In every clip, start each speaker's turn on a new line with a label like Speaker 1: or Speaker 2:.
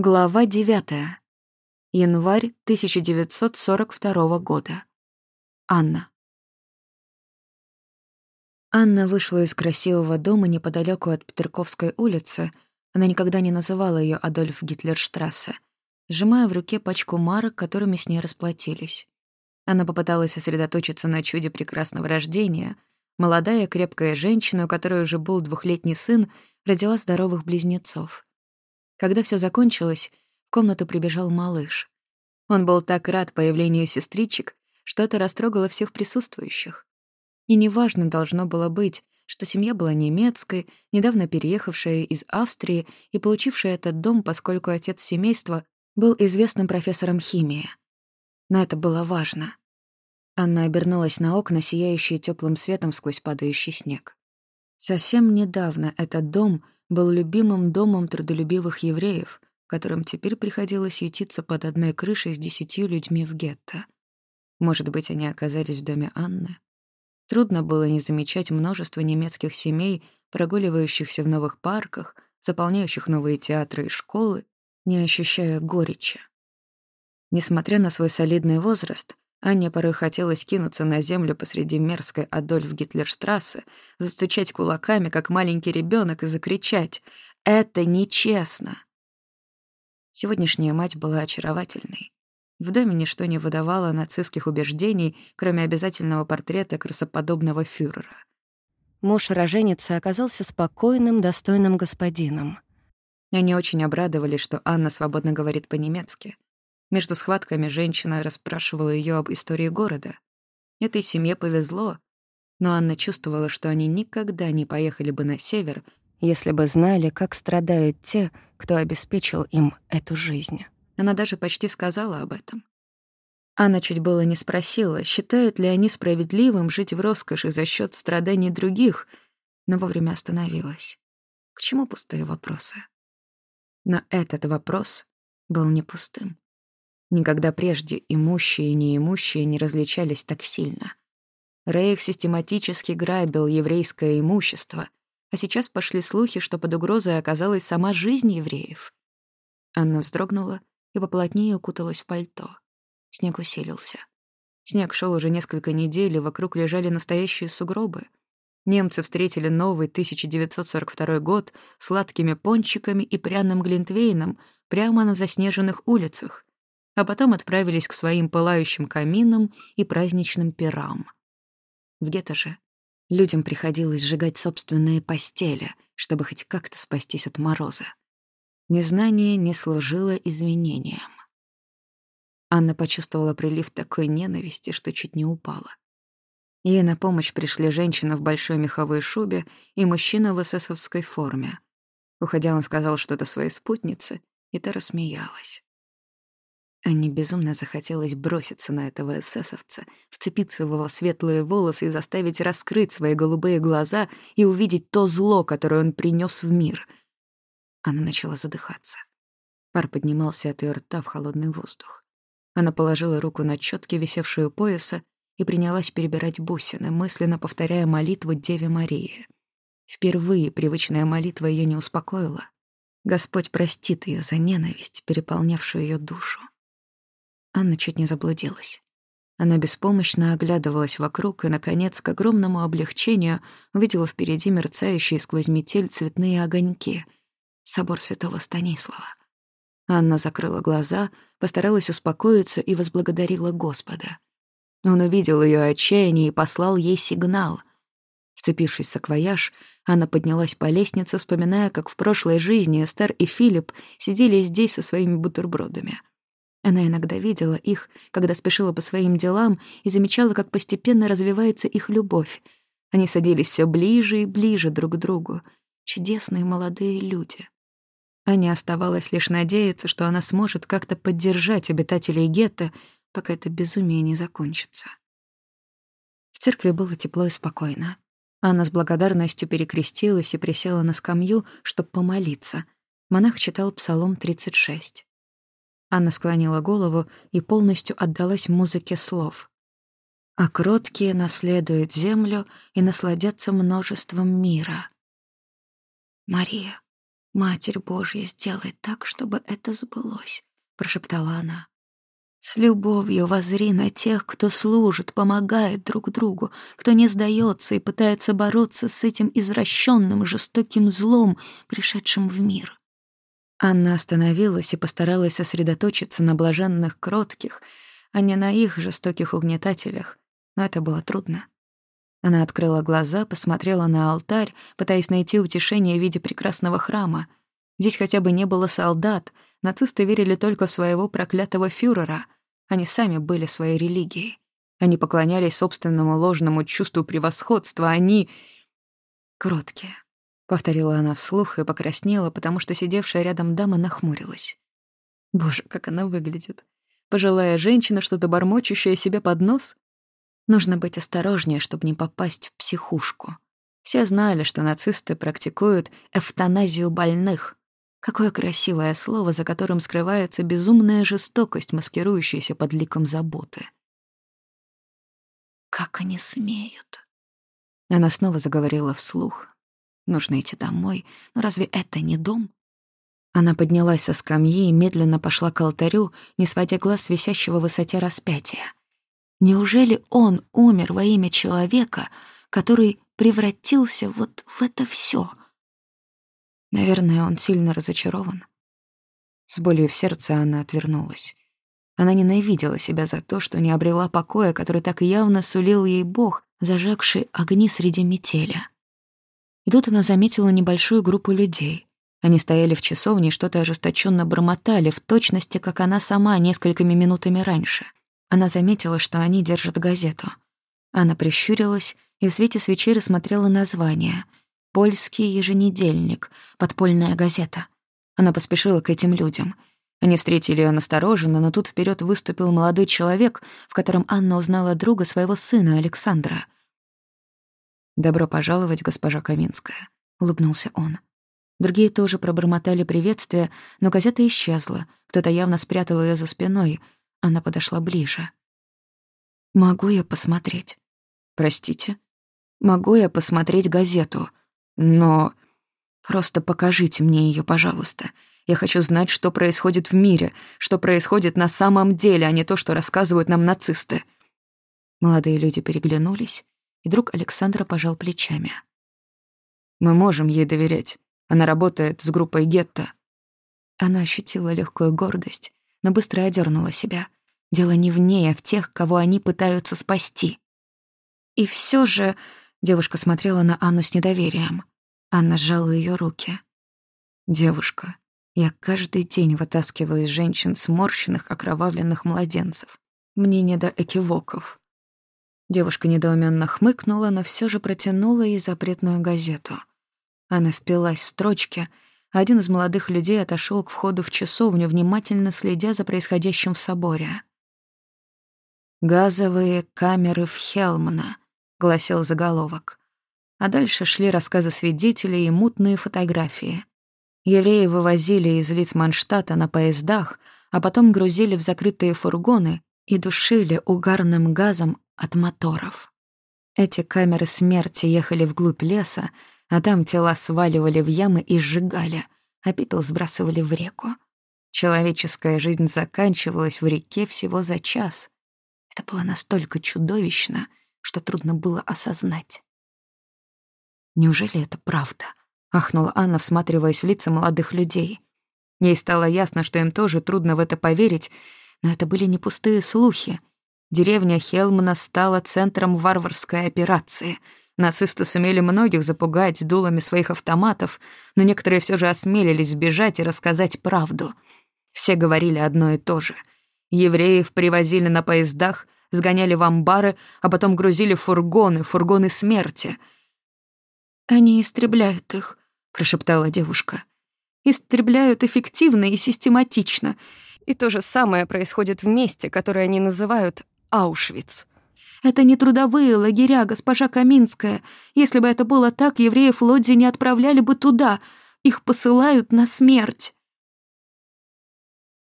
Speaker 1: Глава 9. Январь 1942 года. Анна. Анна вышла из красивого дома неподалеку от Петерковской улицы, она никогда не называла ее Адольф Гитлерштрассе, сжимая в руке пачку марок, которыми с ней расплатились. Она попыталась сосредоточиться на чуде прекрасного рождения. Молодая крепкая женщина, у которой уже был двухлетний сын, родила здоровых близнецов — когда все закончилось, в комнату прибежал малыш. Он был так рад появлению сестричек, что это растрогало всех присутствующих. И неважно должно было быть, что семья была немецкой, недавно переехавшая из Австрии и получившая этот дом, поскольку отец семейства был известным профессором химии. Но это было важно. Анна обернулась на окна, сияющие теплым светом сквозь падающий снег. Совсем недавно этот дом — был любимым домом трудолюбивых евреев, которым теперь приходилось ютиться под одной крышей с десятью людьми в гетто. Может быть, они оказались в доме Анны? Трудно было не замечать множество немецких семей, прогуливающихся в новых парках, заполняющих новые театры и школы, не ощущая горечи. Несмотря на свой солидный возраст, Анне порой хотелось кинуться на землю посреди мерзкой Адольф Гитлерштрассе, застучать кулаками, как маленький ребенок, и закричать «Это нечестно!». Сегодняшняя мать была очаровательной. В доме ничто не выдавало нацистских убеждений, кроме обязательного портрета красоподобного фюрера. Муж роженицы оказался спокойным, достойным господином. Они очень обрадовались, что Анна свободно говорит по-немецки — между схватками женщина расспрашивала ее об истории города. Этой семье повезло, но Анна чувствовала, что они никогда не поехали бы на север, если бы знали, как страдают те, кто обеспечил им эту жизнь. Она даже почти сказала об этом. Анна чуть было не спросила, считают ли они справедливым жить в роскоши за счет страданий других, но вовремя остановилась. К чему пустые вопросы? Но этот вопрос был не пустым. Никогда прежде имущие и неимущие не различались так сильно. Рейх систематически грабил еврейское имущество, а сейчас пошли слухи, что под угрозой оказалась сама жизнь евреев. Анна вздрогнула и поплотнее укуталась в пальто. Снег усилился. Снег шел уже несколько недель, и вокруг лежали настоящие сугробы. Немцы встретили новый 1942 год сладкими пончиками и пряным глинтвейном прямо на заснеженных улицах, а потом отправились к своим пылающим каминам и праздничным пирам. В гетто же людям приходилось сжигать собственные постели, чтобы хоть как-то спастись от мороза. Незнание не служило извинением. Анна почувствовала прилив такой ненависти, что чуть не упала. Ей на помощь пришли женщина в большой меховой шубе и мужчина в эсэсовской форме. Уходя, он сказал что-то своей спутнице, и та рассмеялась. Анне безумно захотелось броситься на этого эсэсовца, вцепиться в его светлые волосы и заставить раскрыть свои голубые глаза и увидеть то зло, которое он принес в мир. Она начала задыхаться. Пар поднимался от ее рта в холодный воздух. Она положила руку на четки, висевшие у пояса, и принялась перебирать бусины, мысленно повторяя молитву Деве Марии. Впервые привычная молитва ее не успокоила. Господь простит ее за ненависть, переполнявшую ее душу. Анна чуть не заблудилась. Она беспомощно оглядывалась вокруг и, наконец, к огромному облегчению увидела впереди мерцающие сквозь метель цветные огоньки. Собор святого Станислава. Анна закрыла глаза, постаралась успокоиться и возблагодарила Господа. Он увидел ее отчаяние и послал ей сигнал. Вцепившись в саквояж, Анна поднялась по лестнице, вспоминая, как в прошлой жизни Эстер и Филипп сидели здесь со своими бутербродами — она иногда видела их, когда спешила по своим делам, и замечала, как постепенно развивается их любовь. Они садились все ближе и ближе друг к другу. Чудесные молодые люди. Аня оставалось лишь надеяться, что она сможет как-то поддержать обитателей гетто, пока это безумие не закончится. В церкви было тепло и спокойно. Анна с благодарностью перекрестилась и присела на скамью, чтобы помолиться. Монах читал Псалом 36. Анна склонила голову и полностью отдалась музыке слов. «А кроткие наследуют землю и насладятся множеством мира». «Мария, «Матерь Божья, сделай так, чтобы это сбылось», — прошептала она. «С любовью возри на тех, кто служит, помогает друг другу, кто не сдается и пытается бороться с этим извращенным, жестоким злом, пришедшим в мир». Анна остановилась и постаралась сосредоточиться на блаженных кротких, а не на их жестоких угнетателях, но это было трудно. Она открыла глаза, посмотрела на алтарь, пытаясь найти утешение в виде прекрасного храма. Здесь хотя бы не было солдат, нацисты верили только в своего проклятого фюрера. Они сами были своей религией. Они поклонялись собственному ложному чувству превосходства. Они... «Кроткие», — повторила она вслух и покраснела, потому что сидевшая рядом дама нахмурилась. Боже, как она выглядит. Пожилая женщина, что-то бормочущая себе под нос. Нужно быть осторожнее, чтобы не попасть в психушку. Все знали, что нацисты практикуют эвтаназию больных. Какое красивое слово, за которым скрывается безумная жестокость, маскирующаяся под ликом заботы. «Как они смеют?» Она снова заговорила вслух. «Нужно идти домой. Но разве это не дом?» Она поднялась со скамьи и медленно пошла к алтарю, не сводя глаз с висящего в высоте распятия. Неужели он умер во имя человека, который превратился вот в это все? Наверное, он сильно разочарован. С болью в сердце она отвернулась. Она ненавидела себя за то, что не обрела покоя, который так явно сулил ей Бог, зажегший огни среди метеля. И тут она заметила небольшую группу людей. Они стояли в часовне и что-то ожесточенно бормотали, в точности, как она сама несколькими минутами раньше — она заметила, что они держат газету. Она прищурилась и в свете свечей рассмотрела название. «Польский еженедельник. Подпольная газета». Она поспешила к этим людям. Они встретили ее настороженно, но тут вперед выступил молодой человек, в котором Анна узнала друга своего сына Александра. «Добро пожаловать, госпожа Каминская», — улыбнулся он. Другие тоже пробормотали приветствие, но газета исчезла. Кто-то явно спрятал ее за спиной — она подошла ближе. «Могу я посмотреть?» «Простите?» «Могу я посмотреть газету?» «Но...» «Просто покажите мне ее, пожалуйста. Я хочу знать, что происходит в мире, что происходит на самом деле, а не то, что рассказывают нам нацисты». Молодые люди переглянулись, и друг Александра пожал плечами. «Мы можем ей доверять. Она работает с группой гетто». Она ощутила легкую гордость, но быстро одернула себя. Дело не в ней, а в тех, кого они пытаются спасти. И все же девушка смотрела на Анну с недоверием. Анна сжала ее руки. «Девушка, я каждый день вытаскиваю из женщин сморщенных, окровавленных младенцев. Мне не до экивоков». Девушка недоуменно хмыкнула, но все же протянула ей запретную газету. Она впилась в строчки — один из молодых людей отошел к входу в часовню, внимательно следя за происходящим в соборе. «Газовые камеры в Хелмана», — гласил заголовок. А дальше шли рассказы свидетелей и мутные фотографии. Евреи вывозили из Лицманштата на поездах, а потом грузили в закрытые фургоны и душили угарным газом от моторов. Эти камеры смерти ехали вглубь леса, а там тела сваливали в ямы и сжигали, а пепел сбрасывали в реку. Человеческая жизнь заканчивалась в реке всего за час. Это было настолько чудовищно, что трудно было осознать. «Неужели это правда?» — ахнула Анна, всматриваясь в лица молодых людей. Ей стало ясно, что им тоже трудно в это поверить, но это были не пустые слухи. Деревня Хелмана стала центром варварской операции — Нацисты сумели многих запугать дулами своих автоматов, но некоторые все же осмелились сбежать и рассказать правду. Все говорили одно и то же. Евреев привозили на поездах, сгоняли в амбары, а потом грузили фургоны, фургоны смерти. «Они истребляют их», — прошептала девушка. «Истребляют эффективно и систематично. И то же самое происходит в месте, которое они называют Аушвиц». Это не трудовые лагеря, госпожа Каминская. Если бы это было так, евреев Лодзи не отправляли бы туда. Их посылают на смерть».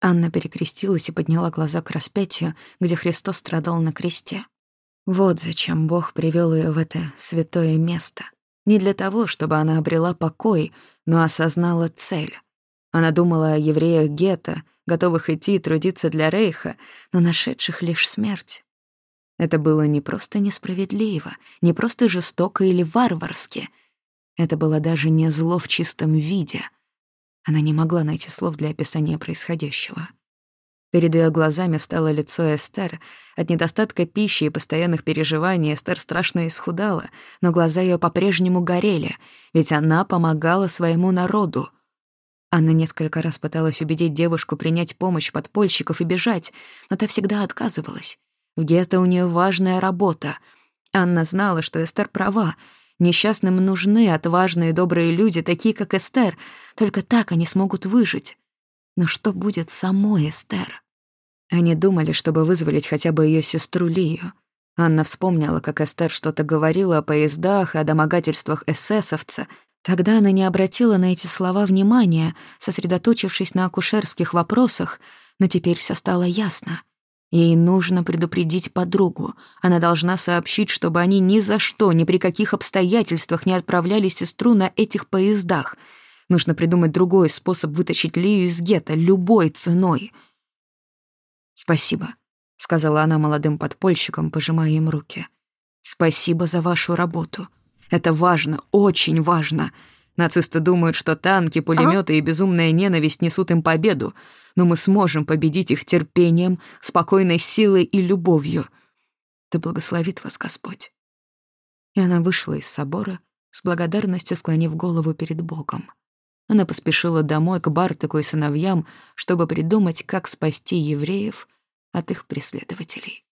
Speaker 1: Анна перекрестилась и подняла глаза к распятию, где Христос страдал на кресте. Вот зачем Бог привел ее в это святое место. Не для того, чтобы она обрела покой, но осознала цель. Она думала о евреях гетто, готовых идти и трудиться для Рейха, но нашедших лишь смерть. Это было не просто несправедливо, не просто жестоко или варварски. Это было даже не зло в чистом виде. Она не могла найти слов для описания происходящего. Перед ее глазами встало лицо Эстер. От недостатка пищи и постоянных переживаний Эстер страшно исхудала, но глаза ее по-прежнему горели, ведь она помогала своему народу. Анна несколько раз пыталась убедить девушку принять помощь подпольщиков и бежать, но та всегда отказывалась. В гетто у нее важная работа. Анна знала, что Эстер права. Несчастным нужны отважные добрые люди, такие как Эстер. Только так они смогут выжить. Но что будет самой Эстер? Они думали, чтобы вызволить хотя бы ее сестру Лию. Анна вспомнила, как Эстер что-то говорила о поездах и о домогательствах эсэсовца. Тогда она не обратила на эти слова внимания, сосредоточившись на акушерских вопросах, но теперь все стало ясно. Ей нужно предупредить подругу. Она должна сообщить, чтобы они ни за что, ни при каких обстоятельствах не отправляли сестру на этих поездах. Нужно придумать другой способ вытащить Лию из гетто, любой ценой — «Спасибо», — сказала она молодым подпольщикам, пожимая им руки. «Спасибо за вашу работу. Это важно, очень важно. Нацисты думают, что танки, пулеметы и безумная ненависть несут им победу, но мы сможем победить их терпением, спокойной силой и любовью. Да благословит вас Господь». И она вышла из собора, с благодарностью склонив голову перед Богом. Она поспешила домой к Бартаку и сыновьям, чтобы придумать, как спасти евреев от их преследователей.